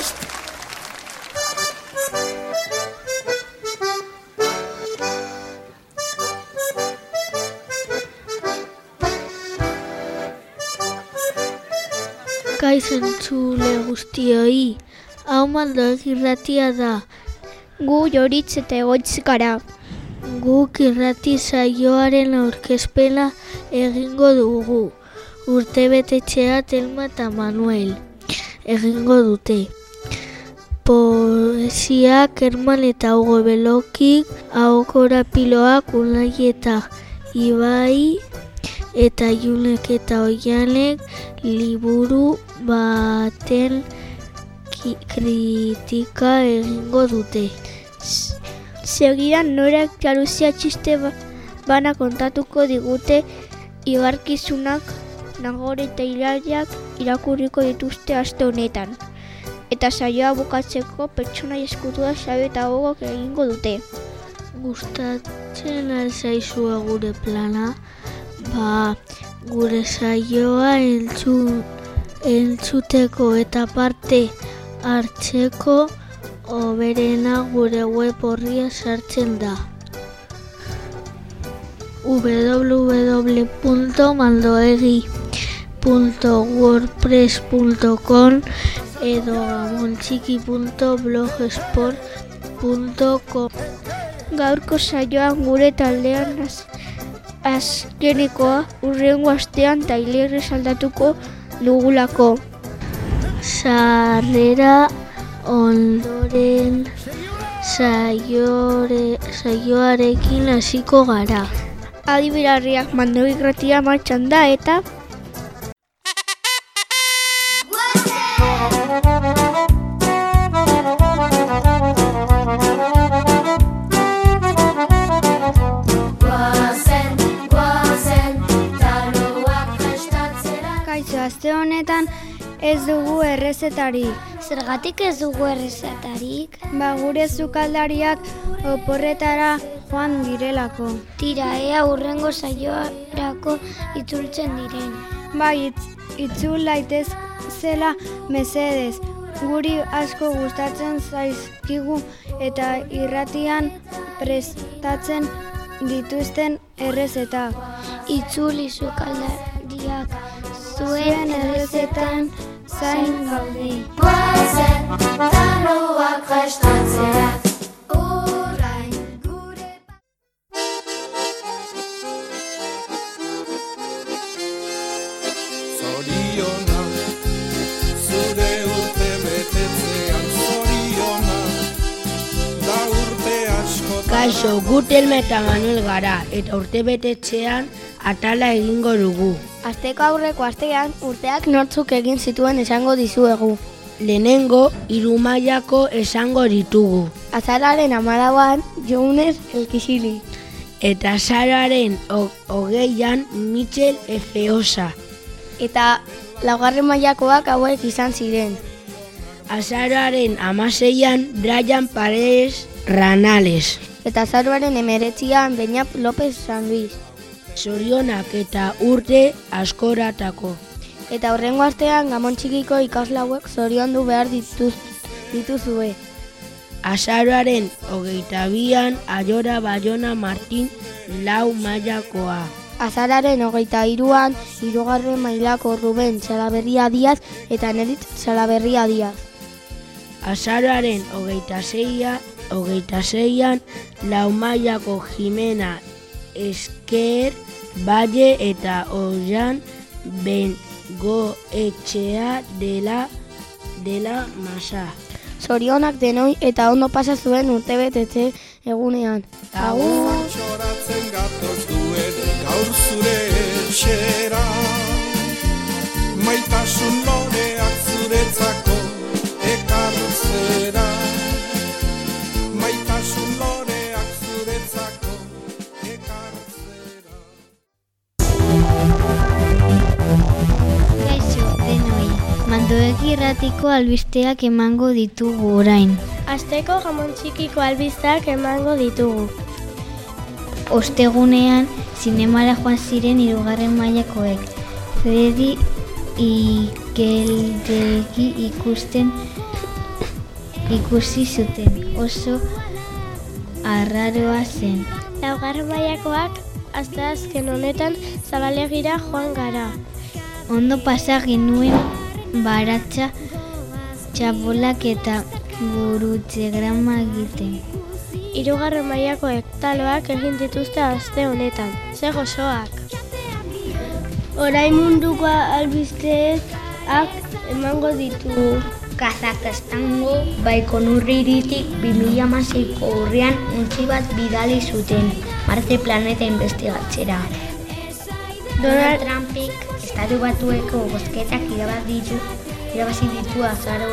prest! Kaiz entzule guztioi, hau mandoek irratia da. Gu joritz eta egoitz gara. Guk irrati saioaren aurkezpena egingo dugu. Urte betetxea Telma eta Manuel egingo dute. Poesiak Herman eta Hugo Belokik, ahokora piloak Unai eta Ibai eta Junek eta Oianek liburu baten kritika egingo dute. Segidan norak jaruzia txiste ba- bana kontatuko digute igarkizunak nagore eta hilariak irakurriko dituzte aste honetan. Eta saioa bukatzeko pertsona eskutua saio eta gogok egingo dute. Gustatzen alzaizua gure plana, ba gure saioa entzun, entzuteko eta parte hartzeko oberena gure web horria sartzen da. www.maldoegi.wordpress.com edo gamontxiki.blogspot.com Gaurko saioan gure taldean az, azkenekoa urrengo astean tailerre saldatuko dugulako. Sarrera ondoren saiore, saioarekin hasiko gara. Adibirarriak mando igratia martxan da eta dugu errezetarik. Zergatik ez dugu errezetarik? Ba, gure zukaldariak oporretara joan direlako. Tira, ea urrengo saiorako itzultzen diren. Bai, itz, itzul laitez zela mesedez. Guri asko gustatzen zaizkigu eta irratian prestatzen dituzten errezetak. Itzuli zukaldariak Zuen errezetan zain gaude. Guazen, taloak prestatzera Orain gure Zoriona, zure urte betetzean zoriona, da urte asko Kaixo, gutelma eta Manuel gara, eta urte betetxean atala egingo dugu. Asteko aurreko astean urteak nortzuk egin zituen esango dizuegu. Lehenengo, irumaiako esango ditugu. Azararen amalauan, Jones elkisili. Eta zararen hogeian Michel Efeosa. Eta laugarren mailakoak hauek izan ziren. Azaroaren amaseian Brian Paredes Ranales. Eta azaroaren emeretzian Beñat López San Luis. Zorionak eta urte askoratako. Eta horrengo astean gamon txikiko ikaslauek zoriondu behar dituz, dituzue. Azaroaren hogeita bian Ayora Bayona Martin lau mailakoa. Azararen hogeita iruan, hirugarren mailako Ruben Txalaberria Diaz eta Nerit Txalaberria Diaz. Azaroaren hogeita zeia, hogeita zeian lau mailako Jimena Esker Valle eta Ojan Bengoetxea dela dela masa. Zorionak denoi eta ondo pasa zuen urtebetetze egunean. Agur! Txoratzen gatoz duen gaur zure etxera Maitasun loreak zuretzako ekartzera Irratiko albisteak emango ditugu orain. Asteko jamon txikiko albiztak emango ditugu. Ostegunean, zinemara joan ziren hirugarren mailakoek. Freddy ikeldegi ikusten ikusi zuten. Oso arraroa zen. Laugarren mailakoak asteazken honetan zabalegira joan gara. Ondo pasa ginuen baratza txabolak eta gurutze grama egiten. Hirugarren mailakoek taloak egin dituzte aste honetan. Ze gozoak. Orain munduko albisteak emango ditugu. Kazakastango baikonurriritik 2006ko urrian untzi bat bidali zuten Marte planeta investigatzera. Donald Trumpik estatu batueko bozketak ditu, irabazi ditu azaro,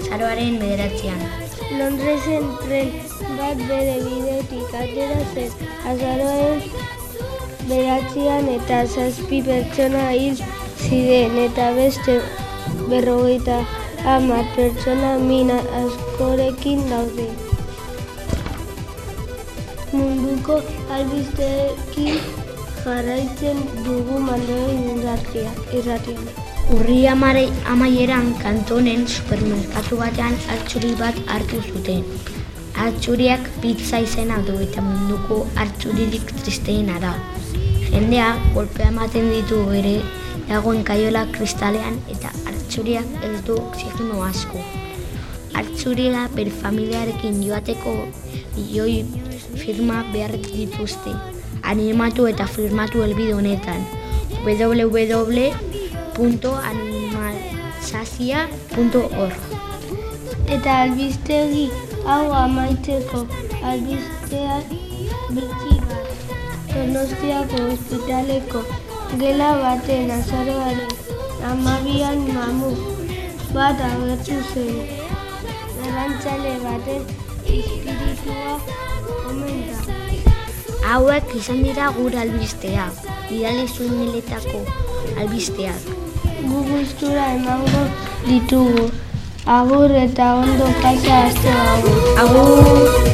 azaroaren bederatzean. Londresen tren bat bere bideotik atera zen azaroen beratzean eta zazpi pertsona hil ziren eta beste berrogeita hamar pertsona mina askorekin daude. Munduko albisteekin jarraitzen dugu mandoen irratia, irratian. Urri amare, amaieran kantonen supermerkatu batean hartxuri bat hartu zuten. Hartxuriak pizza izena du eta munduko hartxuririk tristeena da. Jendea golpea ematen ditu ere dagoen kaiola kristalean eta hartxuriak ez du oxigeno asko. Hartxuriela per familiarekin joateko milioi firma behar dituzte. Animatu eta firmatu helbide honetan www.animalsazia.org Eta albistegi hau amaitzeko albisteak bitxi bat. Donostiako ospitaleko gela baten azaroaren amabian mamu bat agertu zen. Arrantzale baten espiritua omen da. Hauek izan dira gure albistea, bidali zuen miletako albisteak. Gu gustura emango ditugu. Agur eta ondo pasa aste. Agur!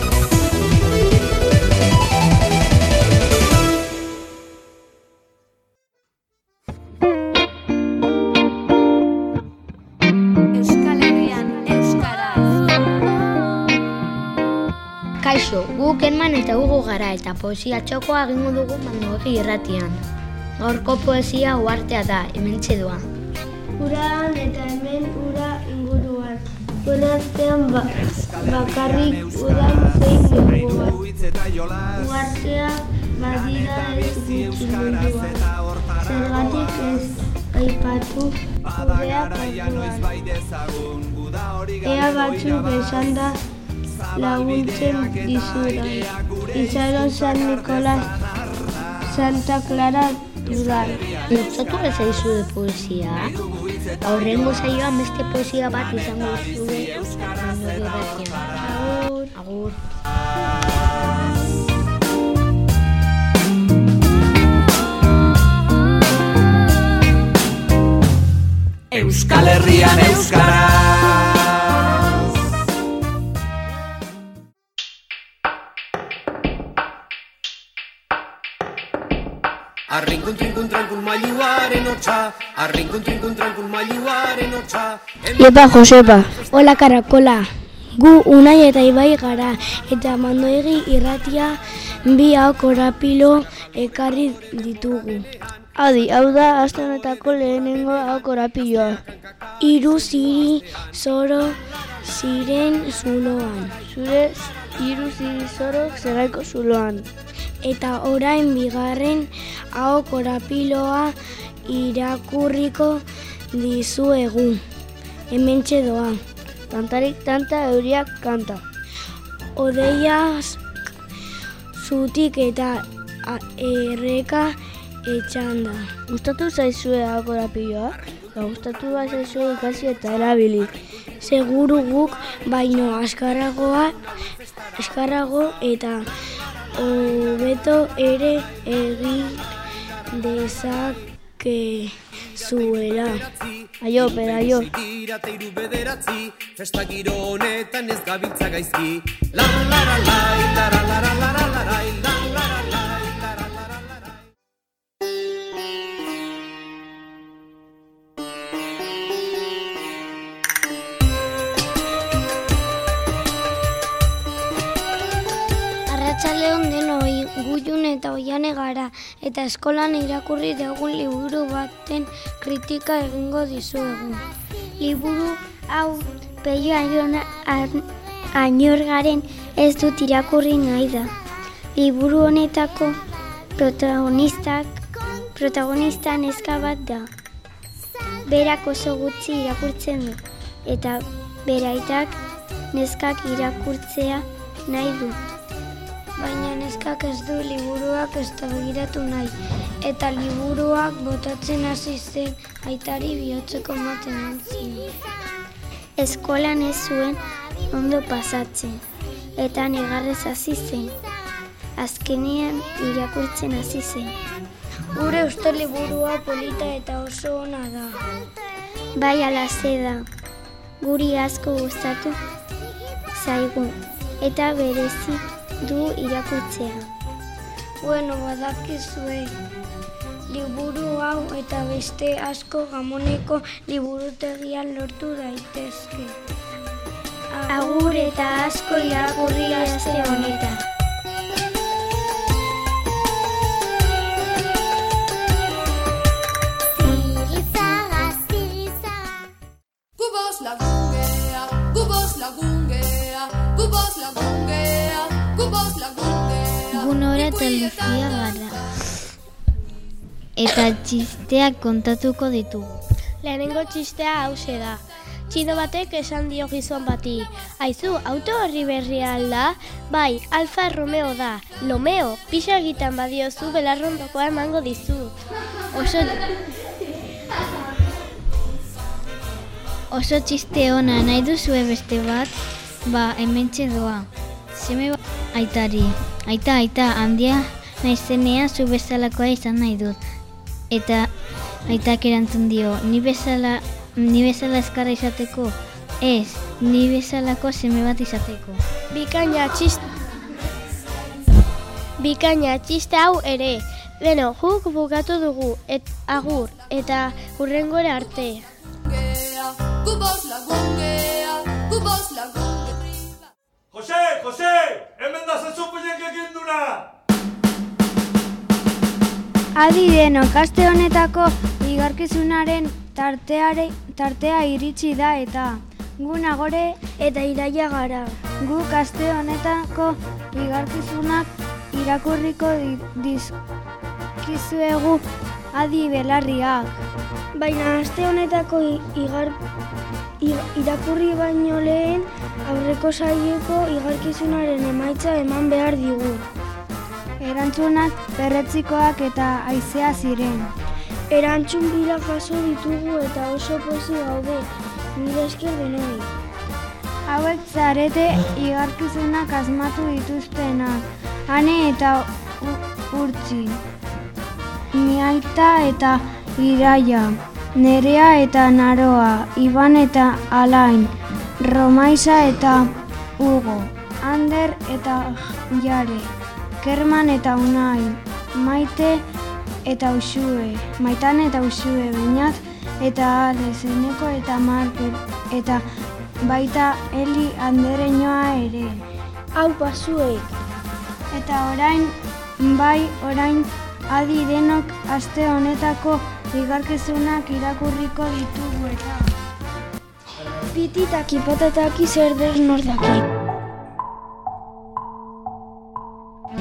Kaixo, guk Herman eta Hugo gara eta poesia txokoa egingo dugu mandoegi irratian. Gaurko poesia uartea da, hemen doa. Uran eta hemen ura inguruan. Uraztean ba, bakarrik udan zein dugu bat. Uartea badira ez gutxi. Zergatik ez aipatu portuan. Ea batzuk esan da laguntzen dizudan. Izaro San Nikolas Santa Clara Duran. Gustatu ez zaizu de poesia? Aurrengo saioan beste poesia bat izango irratian. Agur. Agur. Euskal Herrian euskaraz Iepa Josepa. Hola Karakola. Gu unai eta ibai gara eta mandoegi irratia bi hau korapilo ekarri ditugu. Adi, hau da aste honetako lehenengo hau korapiloa. Hiru ziri zoro ziren zuloan. Zure hiru ziri zoro zeraiko zuloan. Eta orain bigarren hau korapiloa irakurriko dizuegu. Hementxe doa. Tantarik tanta euriak kanta. Odeiaz zutik eta erreka etxanda. Gustatu zaizue akorapiloa? Ba, gustatu bat zaizue ikasi eta erabili. Seguru guk baino askarragoa, eskarrago eta hobeto ere egin dezake zuela. Aio, pera, aio. Hiru bederatzi Festa giro honetan ez gabiltza gaizki La la la la la la la la la la la la la la la la la Arratxaleon denoi guiun eta oiane gara eta eskolan irakurri dugun liburu baten kritika egingo dizuegu. Liburu hau peio ainorgaren ez dut irakurri nahi da. Liburu honetako protagonistak protagonista neska bat da. Berak oso gutxi irakurtzen du eta beraitak neskak irakurtzea nahi du. Baina neskak ez du liburuak ez begiratu nahi eta liburuak botatzen hasi zen aitari bihotzeko maten antzien. Eskolan ez zuen ondo pasatzen eta negarrez hasi zen. Azkenean irakurtzen hasi zen. Gure uste liburua polita eta oso ona da. Bai ala da. Guri asko gustatu zaigu eta berezi du irakurtzea. Bueno, badakizue. Liburu hau eta beste asko gamoneko liburutegian lortu daitezke. Agur eta asko irakurri aste honetan. Eta Lucia gara. Eta txisteak kontatuko ditugu. Lehenengo txistea hause da. Txido batek esan dio gizon bati. Aizu, auto horri berria alda? Bai, Alfa Romeo da. Lomeo, pixa egitan badiozu belarrondokoa emango dizu. Oso Oso txiste ona nahi duzue beste bat, ba hementxe doa. Seme ba- aitari, aita, aita, handia naizenea zu bezalakoa izan nahi dut. Eta aitak erantzun dio, ni bezala, ni bezala eskarra izateko, ez, ni bezalako seme bat izateko. Bikaina txist... Bikaina txiste hau ere. Beno, guk bukatu dugu, et, agur, eta hurrengora arte. Gubos lagungea, gubos lagungea. Jose, Jose, hemen da zazupilek egin duna! Adi denok, aste honetako igarkizunaren tarteare, tartea iritsi da eta gu nagore eta iraia gara. Guk aste honetako igarkizunak irakurriko di- dizkizuegu adi belarriak. Baina aste honetako igar, irakurri baino lehen aurreko saioko igarkizunaren emaitza eman behar digu. Erantzunak berretzikoak eta aizea ziren. Erantzun bila jaso ditugu eta oso pozi gaude, mila esker denoi. Hauek zarete igarkizunak asmatu dituztenak, ane eta urtzi. Niaita eta iraia, nerea eta naroa, iban eta alain, romaisa eta ugo, ander eta jare, kerman eta unai, maite eta usue, maitan eta usue, bainat eta ale, zeneko eta marker, eta baita heli andereñoa ere. Hau pasuek. Eta orain, bai orain adi denok aste honetako igarkizunak irakurriko ditugu eta. Pititaki patataki zer der nordaki.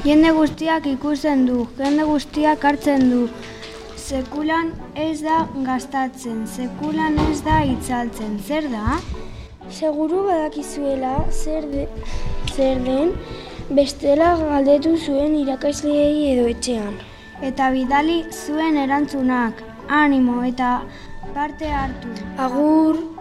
Jende guztiak ikusten du, jende guztiak hartzen du. Sekulan ez da gastatzen, sekulan ez da itzaltzen. Zer da? Seguru badakizuela zer, de, zer den bestela galdetu zuen irakasleei edo etxean. Eta bidali zuen erantzunak, animo eta parte hartu. Agur!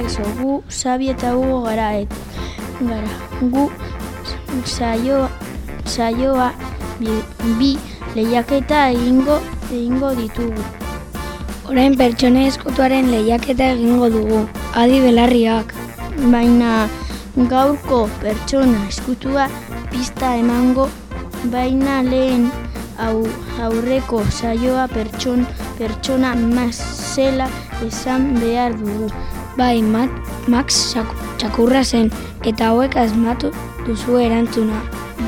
Kaixo, gu Sabi eta Hugo gara et, gara. Gu saio, saioa bi, bi lehiaketa egingo egingo ditugu. Orain pertsone eskutuaren lehiaketa egingo dugu, adi belarriak. Baina gaurko pertsona eskutua pista emango, baina lehen au, aurreko saioa pertson, pertsona mazela esan behar dugu. Bai, Mat, Max txak- txakurra zen, eta hauek asmatu duzu erantzuna.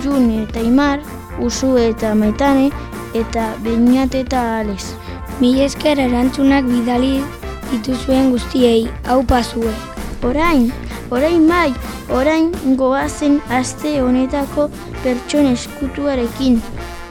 June eta Imar, Usu eta Maitane, eta Beñat eta Ales. Mil esker erantzunak bidali dituzuen guztiei, hau pasue. Orain, orain bai, orain goazen aste honetako pertson eskutuarekin.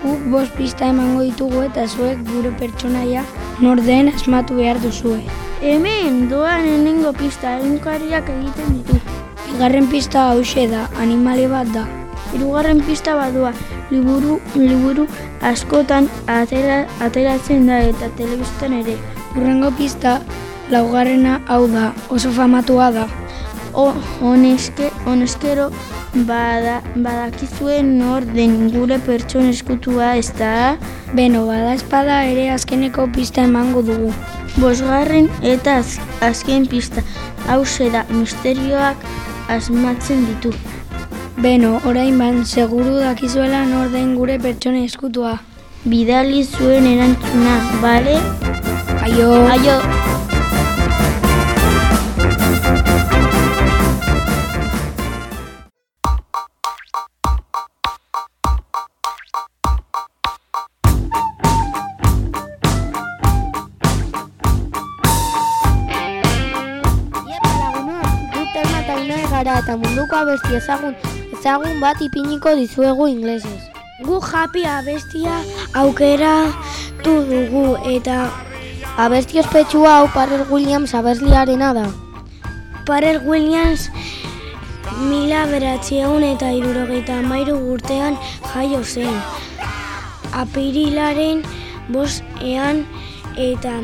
Guk bost pista emango ditugu eta zuek gure pertsonaia nor den asmatu behar duzue. Hemen doan lehenengo pista egunkariak egiten ditu. Bigarren pista hause da, animale bat da. Hirugarren pista badua, liburu, liburu askotan atera, ateratzen da eta telebistan ere. Urrengo pista laugarrena hau da, oso famatua da. O, honeske, honeskero bada, badakizuen nor den gure pertson eskutua ez da. Beno, bada espada ere azkeneko pista emango dugu. Bosgarren eta az, azken pista hause da misterioak asmatzen ditu. Beno, orain ban, seguru dakizuela nor den gure pertsona eskutua. Bidali zuen erantzuna, bale? Aio! Aio! Gara eta munduko abesti ezagun ezagun bat ipiniko dizuegu inglesez. Gu japi abestia aukera du dugu eta Abesti ospetsua hau Parrell Williams abesliarena da. Parrell Williams mila beratzeun eta irurogeita amairu urtean jaio zen. Apirilaren bostean eta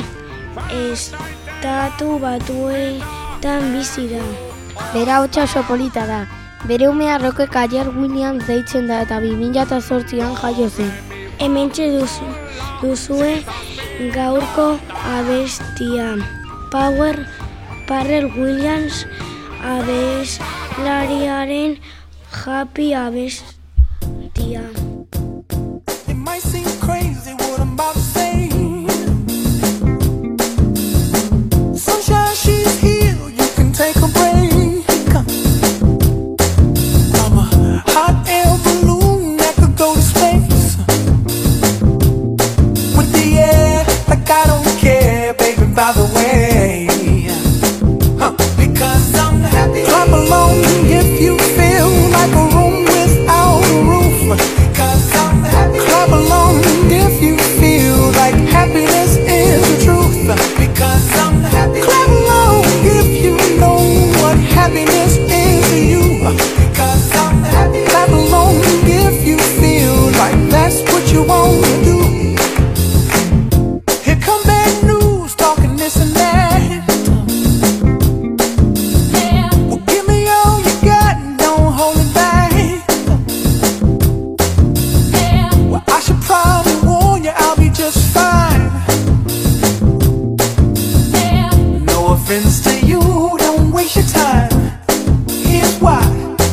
estatu batuetan bizi da. Bera hotxa oso polita da. Bere umea Roke Kajer Williams deitzen da eta 2008an jaio zen. Hementxe duzu, duzue gaurko abestia. Power Parrell Williams abeslariaren japi abestia. Why.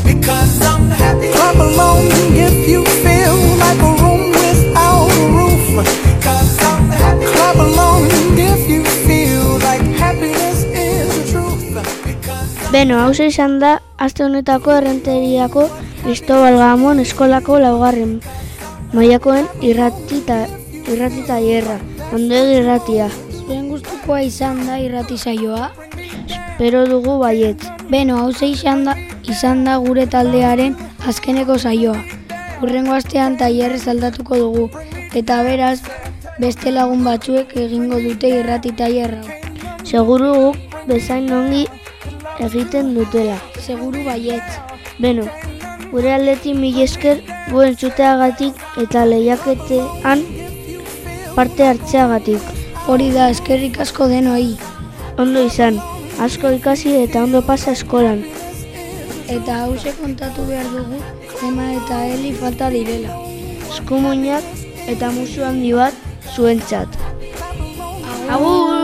Because I'm happy. Clap along if you feel like a room without a roof. Because I'm happy. Clap along if you feel like happiness is the truth. Because Beno, hau izan da, aste honetako errenteriako Cristobal Gamon eskolako laugarren mailakoen irratita, irratita hierra, ondoegi irratia. Zuen gustukoa izan da irrati saioa. Espero dugu baiet. Beno, hau izan da, izan da gure taldearen azkeneko saioa. Urrengo astean tailerrez aldatuko dugu, eta beraz, beste lagun batzuek egingo dute irrati tailerra. Seguru guk bezain ongi egiten dutela. Seguru baiet. Beno, gure aldetik mil esker guen zuteagatik eta lehiaketean parte hartzeagatik. Hori da, eskerrik asko denoi. Ondo izan, asko ikasi eta ondo pasa eskolan. Eta hause kontatu behar dugu, Ema eta Eli falta direla. Eskumuinak eta musu handi bat zuentzat. Agur!